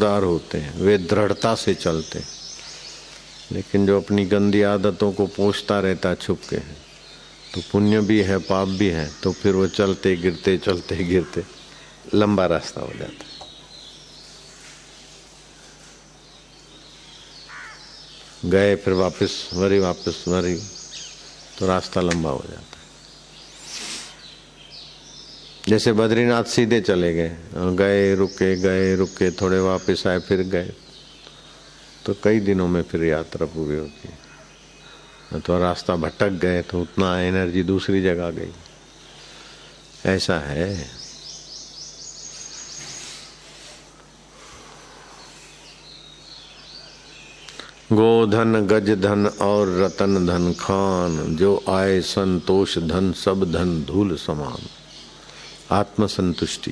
दार होते हैं, वे दृढ़ता से चलते लेकिन जो अपनी गंदी आदतों को पोषता रहता छुप के तो पुण्य भी है, पाप भी है तो फिर वो चलते गिरते चलते गिरते लंबा रास्ता हो जाता है। गए, फिर वापस, वरी वापस, वरी तो रास्ता लंबा हो जाता है। जैसे बद्रीनाथ सीधे चले गए गए, रुके गए, रुके, थोड़े वापस आए, फिर गए। तो कई दिनों में फिर यात्रा पूरी होती। है तो रास्ता भटक गए तो उतना एनर्जी दूसरी जगह गई। ऐसा है। गोधन गज धन और रतन धन खान, जो आए संतोष धन, सब धन धूल समान। आत्म संतुष्टि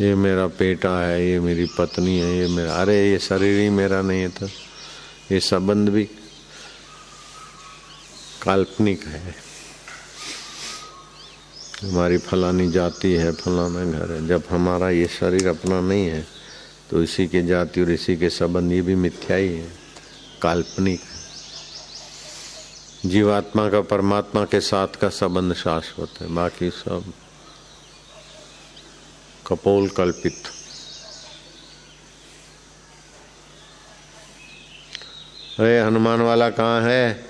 ये मेरा बेटा है, ये मेरी पत्नी है, ये मेरा अरे, ये शरीर ही मेरा नहीं है तो ये संबंध भी काल्पनिक है। हमारी फलानी जाति है, फलाना घर है। जब हमारा ये शरीर अपना नहीं है तो इसी के जाति और इसी के संबंध ये भी मिथ्या ही है, काल्पनिक जीवात्मा का, परमात्मा के साथ का संबंध शाश्वत है। बाकी सब कपोल कल्पित अरे हनुमान वाला कहाँ है?